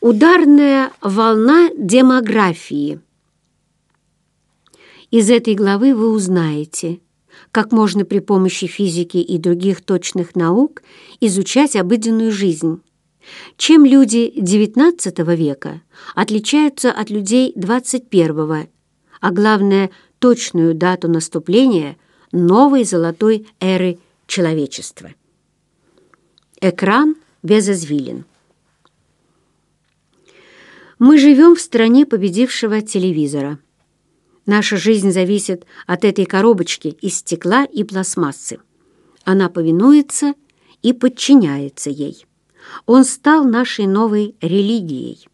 Ударная волна демографии. Из этой главы вы узнаете, как можно при помощи физики и других точных наук изучать обыденную жизнь, чем люди XIX века отличаются от людей XXI, а главное, точную дату наступления новой золотой эры человечества. Экран без извилин. Мы живем в стране победившего телевизора. Наша жизнь зависит от этой коробочки из стекла и пластмассы. Она повинуется и подчиняется ей. Он стал нашей новой религией.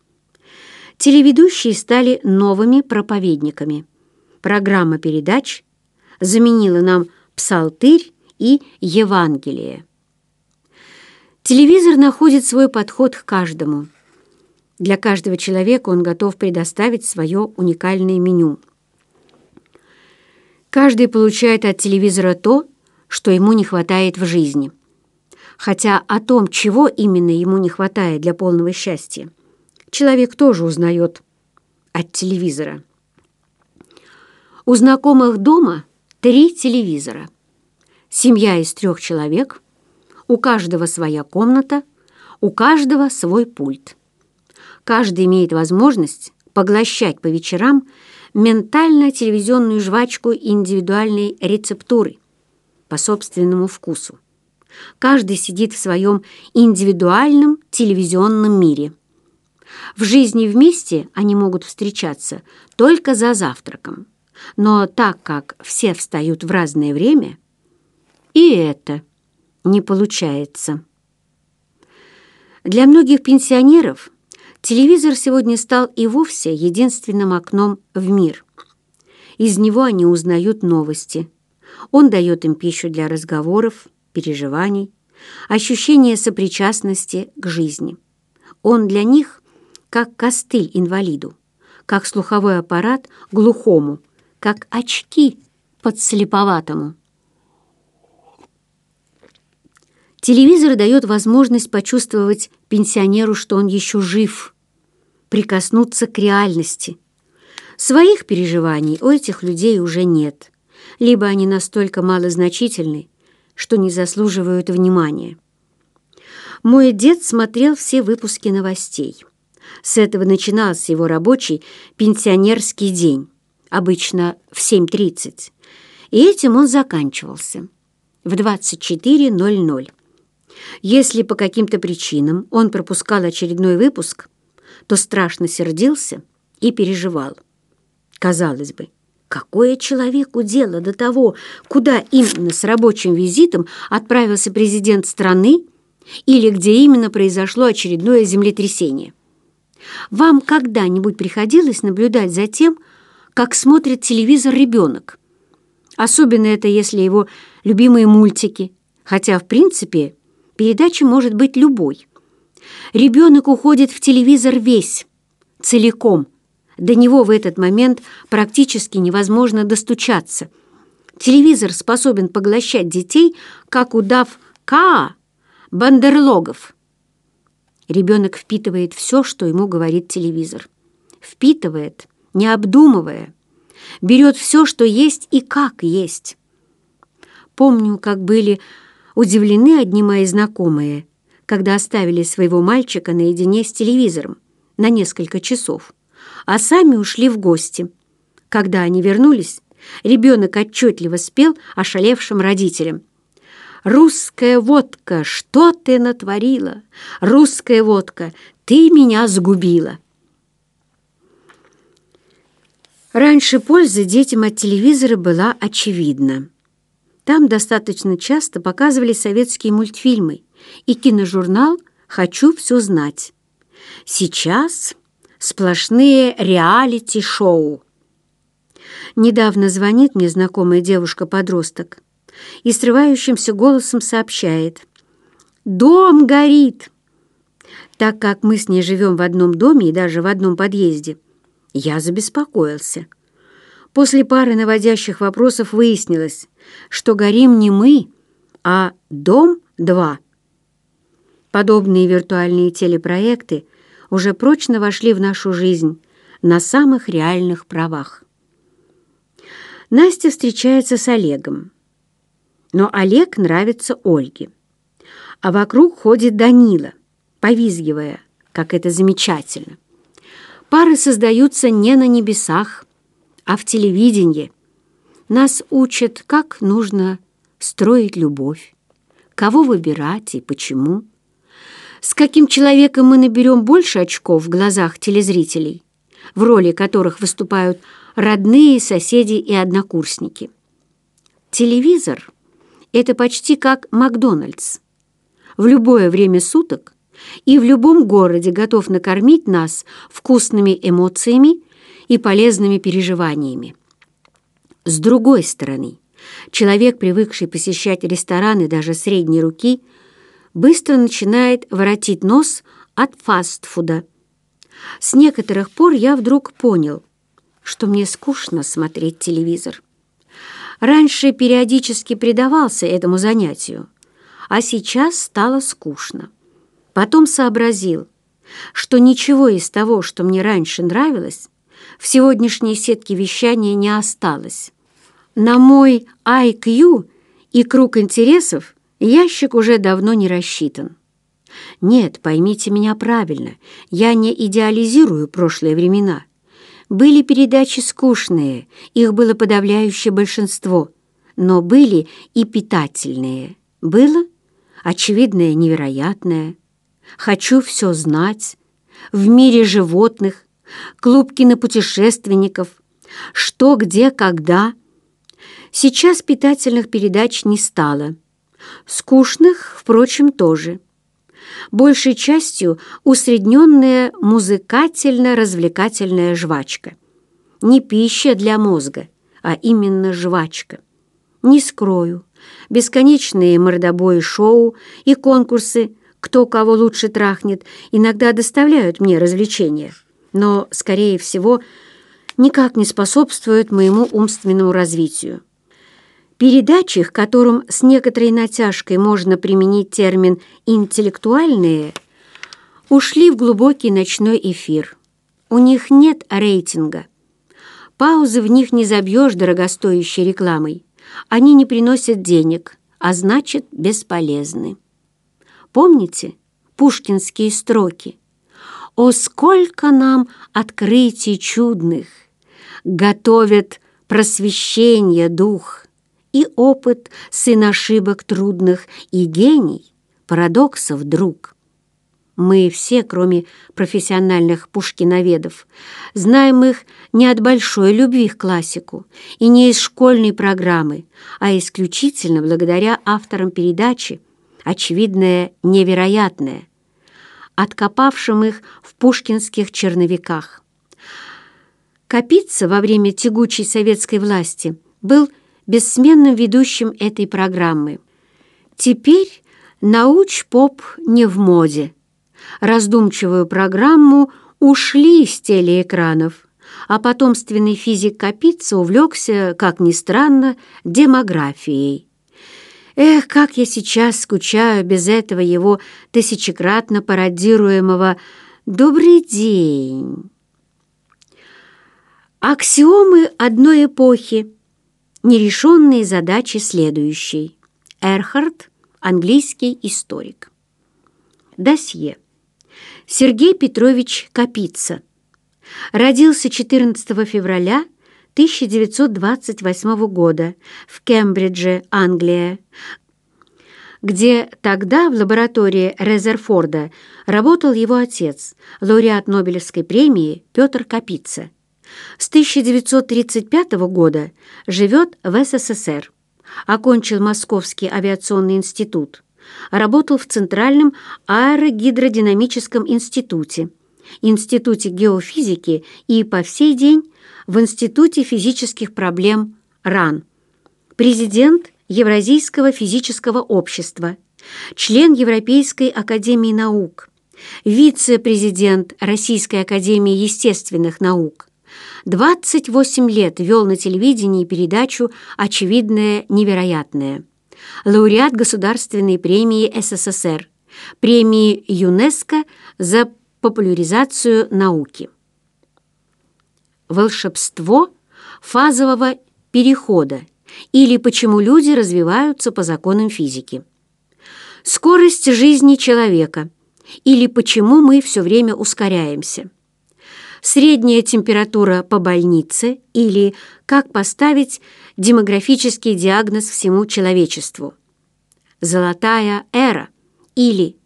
Телеведущие стали новыми проповедниками. Программа передач заменила нам псалтырь и Евангелие. Телевизор находит свой подход к каждому – для каждого человека он готов предоставить свое уникальное меню. Каждый получает от телевизора то, что ему не хватает в жизни. Хотя о том, чего именно ему не хватает для полного счастья, человек тоже узнает от телевизора. У знакомых дома три телевизора. Семья из трех человек, у каждого своя комната, у каждого свой пульт каждый имеет возможность поглощать по вечерам ментально-телевизионную жвачку индивидуальной рецептуры по собственному вкусу. Каждый сидит в своем индивидуальном телевизионном мире. В жизни вместе они могут встречаться только за завтраком. Но так как все встают в разное время, и это не получается. Для многих пенсионеров Телевизор сегодня стал и вовсе единственным окном в мир. Из него они узнают новости. Он дает им пищу для разговоров, переживаний, ощущения сопричастности к жизни. Он для них как костыль инвалиду, как слуховой аппарат глухому, как очки подслеповатому. Телевизор дает возможность почувствовать пенсионеру, что он еще жив – прикоснуться к реальности. Своих переживаний у этих людей уже нет, либо они настолько малозначительны, что не заслуживают внимания. Мой дед смотрел все выпуски новостей. С этого начинался его рабочий пенсионерский день, обычно в 7.30, и этим он заканчивался в 24.00. Если по каким-то причинам он пропускал очередной выпуск, то страшно сердился и переживал. Казалось бы, какое человеку дело до того, куда именно с рабочим визитом отправился президент страны или где именно произошло очередное землетрясение? Вам когда-нибудь приходилось наблюдать за тем, как смотрит телевизор ребенок? Особенно это, если его любимые мультики, хотя, в принципе, передача может быть любой – Ребенок уходит в телевизор весь, целиком. До него в этот момент практически невозможно достучаться. Телевизор способен поглощать детей, как удав Каа, бандерлогов. Ребенок впитывает все, что ему говорит телевизор. Впитывает, не обдумывая. Берет все, что есть и как есть. Помню, как были удивлены одни мои знакомые – когда оставили своего мальчика наедине с телевизором на несколько часов, а сами ушли в гости. Когда они вернулись, ребенок отчетливо спел ошалевшим родителям. «Русская водка, что ты натворила? Русская водка, ты меня сгубила!» Раньше польза детям от телевизора была очевидна. Там достаточно часто показывали советские мультфильмы, и киножурнал «Хочу все знать». Сейчас сплошные реалити-шоу. Недавно звонит мне знакомая девушка-подросток и срывающимся голосом сообщает «Дом горит!» Так как мы с ней живем в одном доме и даже в одном подъезде, я забеспокоился. После пары наводящих вопросов выяснилось, что горим не мы, а дом-2. Подобные виртуальные телепроекты уже прочно вошли в нашу жизнь на самых реальных правах. Настя встречается с Олегом. Но Олег нравится Ольге. А вокруг ходит Данила, повизгивая, как это замечательно. Пары создаются не на небесах, а в телевидении. Нас учат, как нужно строить любовь, кого выбирать и почему. С каким человеком мы наберем больше очков в глазах телезрителей, в роли которых выступают родные, соседи и однокурсники. Телевизор — это почти как Макдональдс. В любое время суток и в любом городе готов накормить нас вкусными эмоциями и полезными переживаниями. С другой стороны, человек, привыкший посещать рестораны даже средней руки, быстро начинает воротить нос от фастфуда. С некоторых пор я вдруг понял, что мне скучно смотреть телевизор. Раньше периодически предавался этому занятию, а сейчас стало скучно. Потом сообразил, что ничего из того, что мне раньше нравилось, в сегодняшней сетке вещания не осталось. На мой IQ и круг интересов ящик уже давно не рассчитан. Нет, поймите меня правильно, я не идеализирую прошлые времена. Были передачи скучные, их было подавляющее большинство, но были и питательные. Было очевидное невероятное. Хочу все знать. В мире животных, клуб кинопутешественников, что, где, когда. Сейчас питательных передач не стало. Скучных, впрочем, тоже. Большей частью усредненная музыкательно-развлекательная жвачка. Не пища для мозга, а именно жвачка. Не скрою, бесконечные мордобои шоу и конкурсы «Кто кого лучше трахнет» иногда доставляют мне развлечения, но, скорее всего, никак не способствуют моему умственному развитию. Передачи, к которым с некоторой натяжкой можно применить термин «интеллектуальные», ушли в глубокий ночной эфир. У них нет рейтинга. Паузы в них не забьешь дорогостоящей рекламой. Они не приносят денег, а значит, бесполезны. Помните пушкинские строки? «О, сколько нам открытий чудных! Готовят просвещение дух и опыт сын ошибок трудных и гений, парадоксов друг». Мы все, кроме профессиональных пушкиноведов, знаем их не от большой любви к классику и не из школьной программы, а исключительно благодаря авторам передачи «Очевидное невероятное», откопавшим их в пушкинских черновиках. Капица во время тягучей советской власти был бессменным ведущим этой программы. Теперь науч-поп не в моде раздумчивую программу ушли с телеэкранов, а потомственный физик Капица увлекся, как ни странно, демографией. Эх, как я сейчас скучаю без этого его тысячекратно пародируемого «Добрый день». Аксиомы одной эпохи. Нерешенные задачи следующей. Эрхард, английский историк. Досье. Сергей Петрович Капица. Родился 14 февраля 1928 года в Кембридже, Англия, где тогда в лаборатории Резерфорда работал его отец, лауреат Нобелевской премии Петр Капица. С 1935 года живет в СССР. Окончил Московский авиационный институт работал в Центральном аэрогидродинамическом институте, Институте геофизики и по сей день в Институте физических проблем РАН. Президент Евразийского физического общества, член Европейской академии наук, вице-президент Российской академии естественных наук. 28 лет вел на телевидении передачу «Очевидное невероятное» лауреат Государственной премии СССР, премии ЮНЕСКО за популяризацию науки. Волшебство фазового перехода или почему люди развиваются по законам физики. Скорость жизни человека или почему мы все время ускоряемся. Средняя температура по больнице или как поставить демографический диагноз всему человечеству. Золотая эра или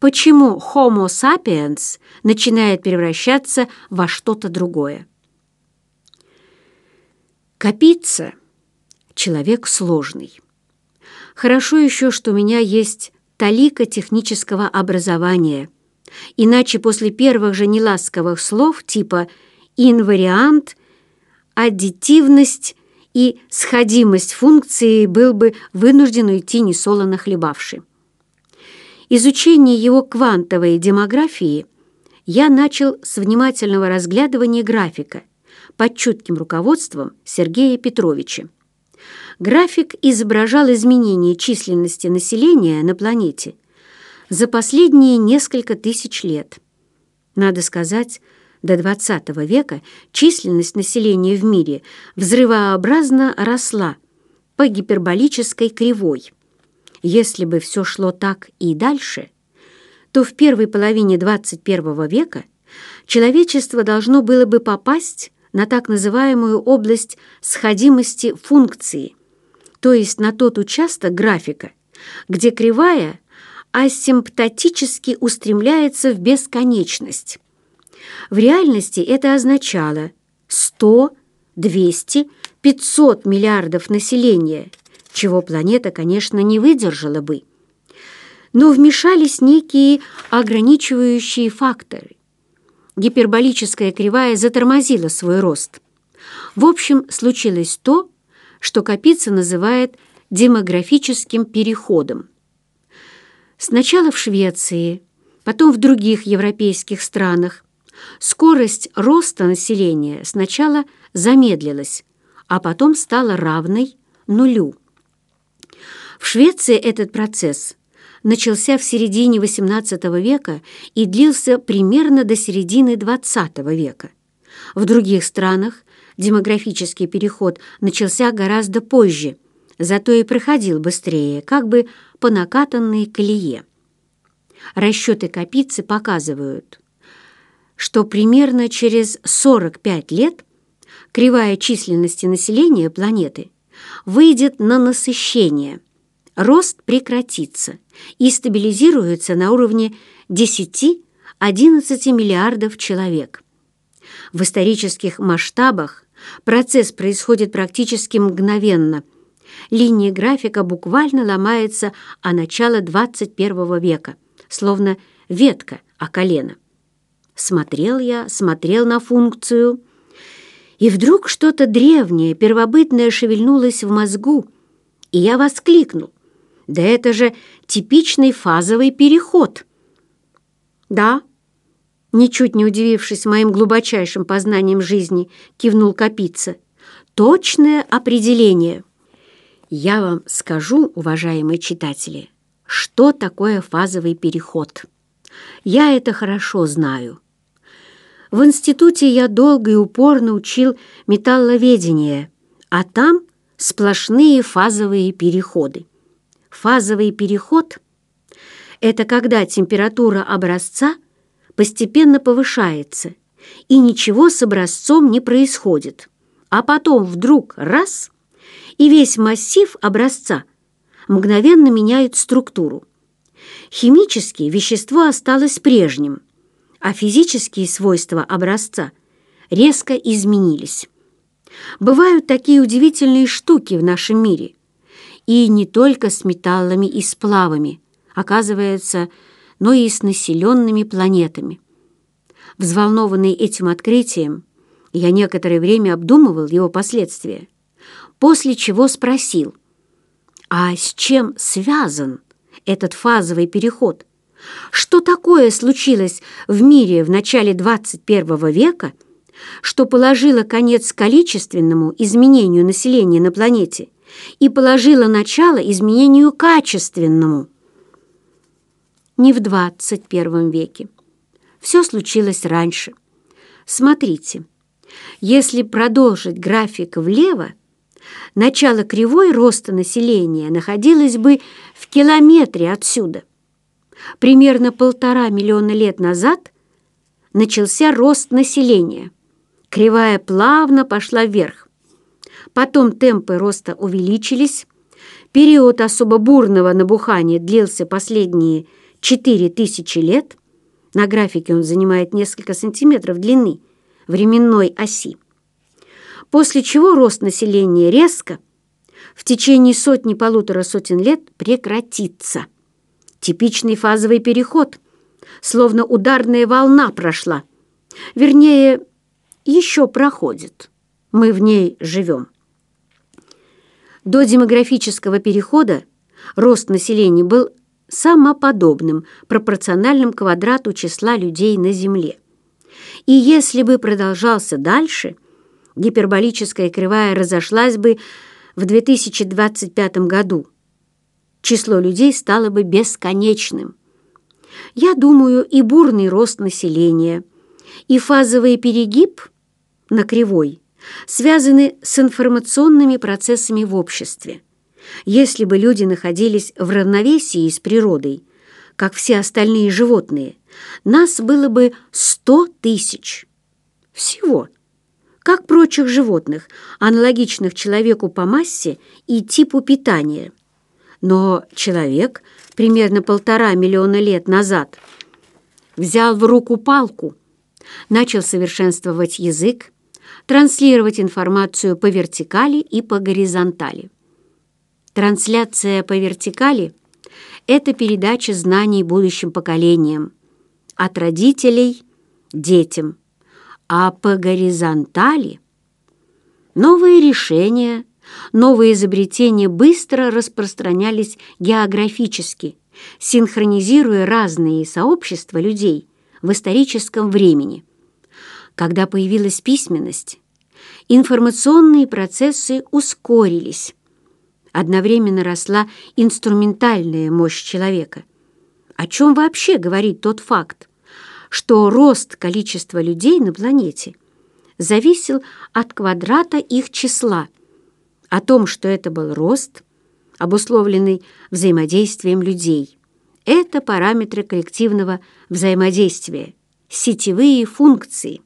почему Homo sapiens начинает превращаться во что-то другое. Капица — человек сложный. Хорошо еще, что у меня есть талика технического образования, иначе после первых же неласковых слов типа «инвариант», «аддитивность» и «сходимость функции» был бы вынужден уйти несолоно хлебавши. Изучение его квантовой демографии я начал с внимательного разглядывания графика – под чутким руководством Сергея Петровича. График изображал изменение численности населения на планете за последние несколько тысяч лет. Надо сказать, до XX века численность населения в мире взрывообразно росла по гиперболической кривой. Если бы все шло так и дальше, то в первой половине XXI века человечество должно было бы попасть на так называемую область сходимости функции, то есть на тот участок графика, где кривая асимптотически устремляется в бесконечность. В реальности это означало 100, 200, 500 миллиардов населения, чего планета, конечно, не выдержала бы. Но вмешались некие ограничивающие факторы, гиперболическая кривая затормозила свой рост. В общем, случилось то, что Капица называет демографическим переходом. Сначала в Швеции, потом в других европейских странах скорость роста населения сначала замедлилась, а потом стала равной нулю. В Швеции этот процесс начался в середине XVIII века и длился примерно до середины XX века. В других странах демографический переход начался гораздо позже, зато и проходил быстрее, как бы по накатанной колее. Расчеты Капицы показывают, что примерно через 45 лет кривая численности населения планеты выйдет на насыщение – рост прекратится и стабилизируется на уровне 10-11 миллиардов человек. В исторических масштабах процесс происходит практически мгновенно. Линия графика буквально ломается о начало 21 века, словно ветка о колено. Смотрел я, смотрел на функцию, и вдруг что-то древнее, первобытное шевельнулось в мозгу, и я воскликнул. Да это же типичный фазовый переход. Да, ничуть не удивившись моим глубочайшим познанием жизни, кивнул Капица. Точное определение. Я вам скажу, уважаемые читатели, что такое фазовый переход. Я это хорошо знаю. В институте я долго и упорно учил металловедение, а там сплошные фазовые переходы. Фазовый переход – это когда температура образца постепенно повышается, и ничего с образцом не происходит, а потом вдруг раз – и весь массив образца мгновенно меняет структуру. Химически вещество осталось прежним, а физические свойства образца резко изменились. Бывают такие удивительные штуки в нашем мире, и не только с металлами и сплавами, оказывается, но и с населенными планетами. Взволнованный этим открытием, я некоторое время обдумывал его последствия, после чего спросил, а с чем связан этот фазовый переход? Что такое случилось в мире в начале 21 века, что положило конец количественному изменению населения на планете и положила начало изменению качественному. Не в 21 веке. Все случилось раньше. Смотрите, если продолжить график влево, начало кривой роста населения находилось бы в километре отсюда. Примерно полтора миллиона лет назад начался рост населения. Кривая плавно пошла вверх. Потом темпы роста увеличились. Период особо бурного набухания длился последние 4000 лет. На графике он занимает несколько сантиметров длины временной оси. После чего рост населения резко в течение сотни-полутора сотен лет прекратится. Типичный фазовый переход, словно ударная волна прошла. Вернее, еще проходит. Мы в ней живем. До демографического перехода рост населения был самоподобным, пропорциональным квадрату числа людей на Земле. И если бы продолжался дальше, гиперболическая кривая разошлась бы в 2025 году. Число людей стало бы бесконечным. Я думаю, и бурный рост населения, и фазовый перегиб на кривой связаны с информационными процессами в обществе. Если бы люди находились в равновесии с природой, как все остальные животные, нас было бы сто тысяч. Всего. Как прочих животных, аналогичных человеку по массе и типу питания. Но человек примерно полтора миллиона лет назад взял в руку палку, начал совершенствовать язык, транслировать информацию по вертикали и по горизонтали. Трансляция по вертикали – это передача знаний будущим поколениям, от родителей детям, а по горизонтали – новые решения, новые изобретения быстро распространялись географически, синхронизируя разные сообщества людей в историческом времени. Когда появилась письменность, информационные процессы ускорились, одновременно росла инструментальная мощь человека. О чем вообще говорит тот факт, что рост количества людей на планете зависел от квадрата их числа, о том, что это был рост, обусловленный взаимодействием людей. Это параметры коллективного взаимодействия, сетевые функции –